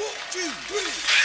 One, two, three.